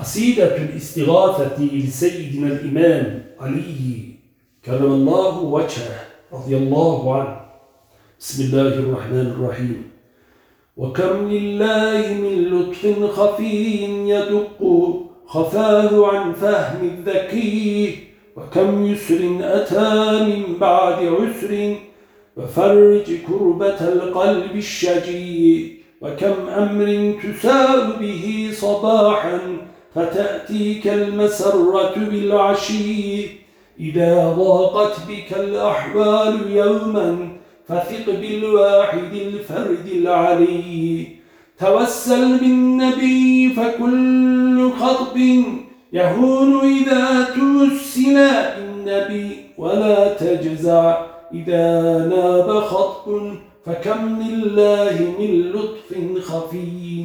قصيدة الاستغاثة لسيدنا الإمام علي كرم الله وجهه رضي الله عنه. بسم الله الرحمن الرحيم. وكم لله من لطف خفي يدق خفاه عن فهم الذكي وكم يسر أتى من بعد عسر وفرج كربة القلب الشجي وكم أمر تسار به صباحا فتأتيك المسرة بالعشي إذا ضاقت بك الأحوال يوما فثق بالواحد الفرد العلي. توسل بالنبي فكل خطب يهون إذا توسل بالنبي ولا تجزع. إذا ناب خطب فكم لله من لطف خفي.